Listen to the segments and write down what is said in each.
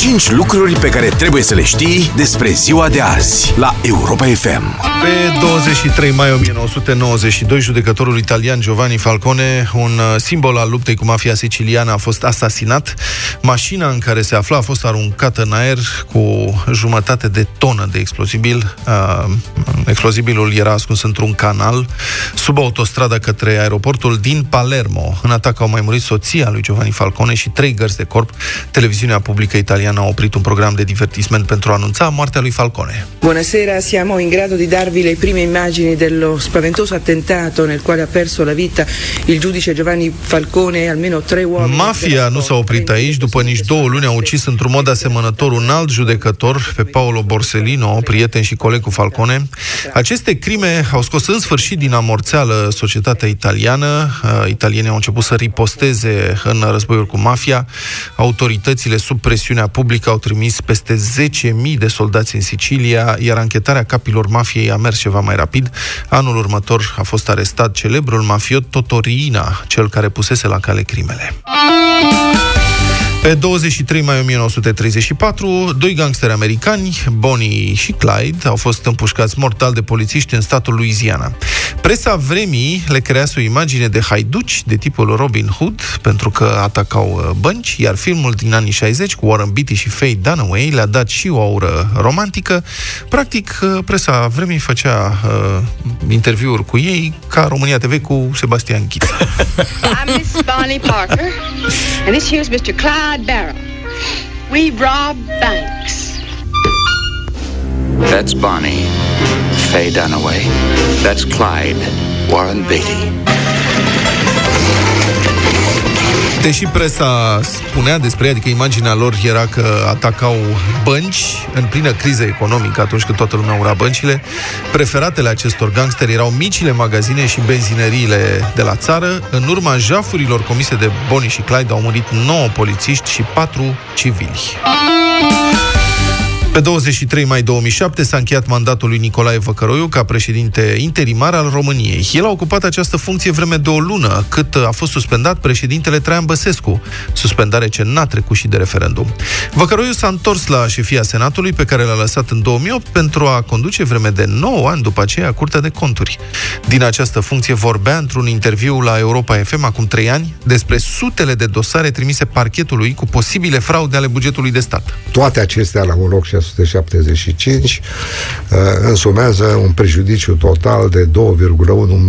5 lucruri pe care trebuie să le știi despre ziua de azi la Europa FM. Pe 23 mai 1992, judecătorul italian Giovanni Falcone, un uh, simbol al luptei cu mafia siciliană, a fost asasinat. Mașina în care se afla a fost aruncată în aer cu jumătate de tonă de explozibil. Uh, explozibilul era ascuns într-un canal sub autostrada către aeroportul din Palermo. În atac au mai murit soția lui Giovanni Falcone și trei gărzi de corp. Televiziunea publică italiană a oprit un program de divertisment pentru a anunța moartea lui Falcone. Buonasera, siamo in grado di darvi le prime immagini dello spaventoso attentato nel quale ha perso la vita il giudice Giovanni Falcone e almeno tre uomini. Mafia nu s-a oprit aici. După nici două luni a ucis într-un mod asemănător un alt judecător, pe Paolo Borsellino, prieten și coleg cu Falcone. Aceste crime au scos în sfârșit din amorțeală societatea italiană. Uh, italienii au început să riposteze în războiul cu mafia. Autoritățile sub presiunea publică au trimis peste 10.000 de soldați în Sicilia, iar anchetarea capilor mafiei a mers ceva mai rapid. Anul următor a fost arestat celebrul mafiot Totorina, cel care pusese la cale crimele. Pe 23 mai 1934, doi gangsteri americani, Bonnie și Clyde, au fost împușcați mortal de polițiști în statul Louisiana. Presa vremii le crease o imagine de haiduci de tipul Robin Hood, pentru că atacau uh, bănci, iar filmul din anii 60 cu Warren Beatty și Faye Dunaway le-a dat și o aură romantică. Practic, uh, presa vremii făcea uh, interviuri cu ei ca România TV cu Sebastian Ghiță. I'm Miss Bonnie Parker, and this here's Mr. Clyde Barrow. We rob banks. That's Bonnie. Faye Dunaway. That's Clyde. Warren Beatty. Deși presa spunea despre ei, adică imaginea lor era că atacau bănci în plină criză economică, atunci când toată lumea ura băncile, preferatele acestor gangsteri erau micile magazine și benzineriile de la țară. În urma jafurilor comise de Bonnie și Clyde au murit 9 polițiști și 4 civili. Pe 23 mai 2007 s-a încheiat mandatul lui Nicolae Văcăroiu ca președinte interimar al României. El a ocupat această funcție vreme de o lună, cât a fost suspendat președintele Traian Băsescu, suspendare ce n-a trecut și de referendum. Văcăroiu s-a întors la șefia Senatului, pe care l-a lăsat în 2008, pentru a conduce vreme de 9 ani după aceea Curtea de Conturi. Din această funcție vorbea într-un interviu la Europa FM acum 3 ani despre sutele de dosare trimise parchetului cu posibile fraude ale bugetului de stat. Toate acestea la un loc și 1975 uh, însumează un prejudiciu total de 2,1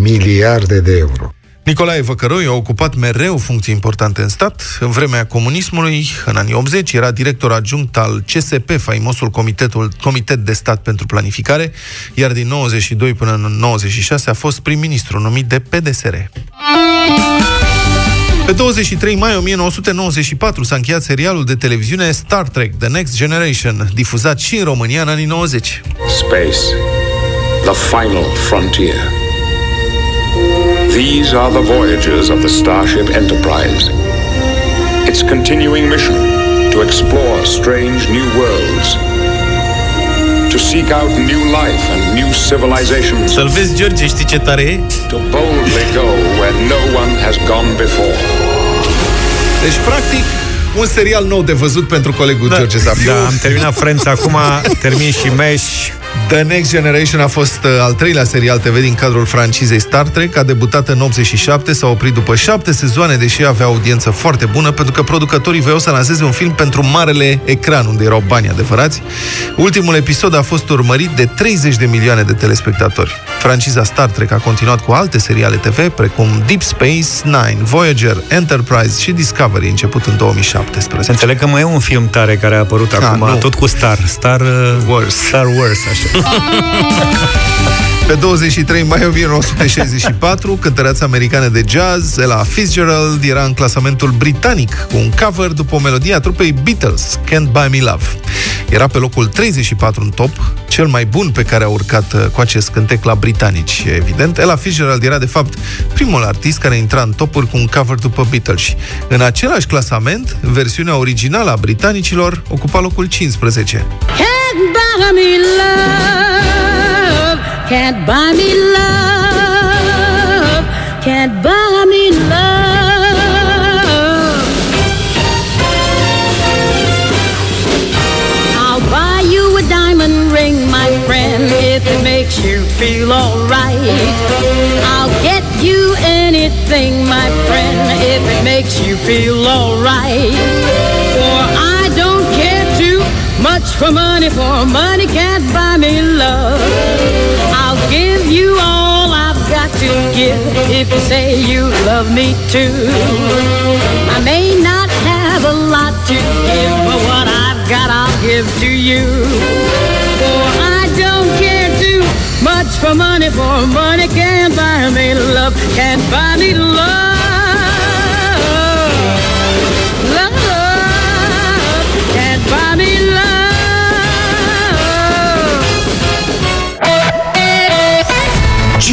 miliarde de euro. Nicolae Văcăroi a ocupat mereu funcții importante în stat. În vremea comunismului, în anii 80, era director adjunct al CSP, faimosul Comitetul, Comitet de Stat pentru Planificare, iar din 92 până în 96 a fost prim-ministru numit de PDSR. Pe 23 mai 1994 s-a încheiat serialul de televiziune Star Trek The Next Generation, difuzat și în România în anii 90. Space, the final frontier. These are the voyages of the Starship Enterprise. Its continuing mission to explore strange new worlds, to seek out new life and new civilizations. Să-l vezi, George, știi ce tare e? To boldly go where no one has gone before. Deci, practic, un serial nou de văzut pentru colegul da, George Zafiu. Da, am terminat Friends, acum termin și Mesh. The Next Generation a fost uh, al treilea serial TV din cadrul francizei Star Trek, a debutat în 87, s-a oprit după șapte sezoane, deși avea audiență foarte bună, pentru că producătorii voiau să lanseze un film pentru marele ecran, unde erau bani adevărați. Ultimul episod a fost urmărit de 30 de milioane de telespectatori. Franciza Star Trek a continuat cu alte seriale TV, precum Deep Space Nine, Voyager, Enterprise și Discovery, început în 2017. Înțeleg că mai e un film tare care a apărut Ah, acum, nu. tot cu Star. Star uh, Wars. Star Wars, așa. Pe 23 mai 1964, cântăreața americană de jazz, Ella Fitzgerald, era în clasamentul britanic, cu un cover după o melodie a trupei Beatles, Can't Buy Me Love. Era pe locul 34 în top, cel mai bun pe care a urcat uh, cu acest cântec la britanici, evident. Ella Fitzgerald era, de fapt, primul artist care intra în topuri cu un cover după Beatles. În același clasament, versiunea originală a britanicilor ocupa locul 15. Can't buy me love, can't buy me love, can't buy me love. I'll buy you a diamond ring, my friend, if it makes you feel alright. I'll get you anything, my friend, if it makes you feel alright. Much for money, for money can't buy me love. I'll give you all I've got to give if you say you love me too. I may not have a lot to give, but what I've got I'll give to you. For I don't care too much for money, for money can't buy me love, can't buy me love.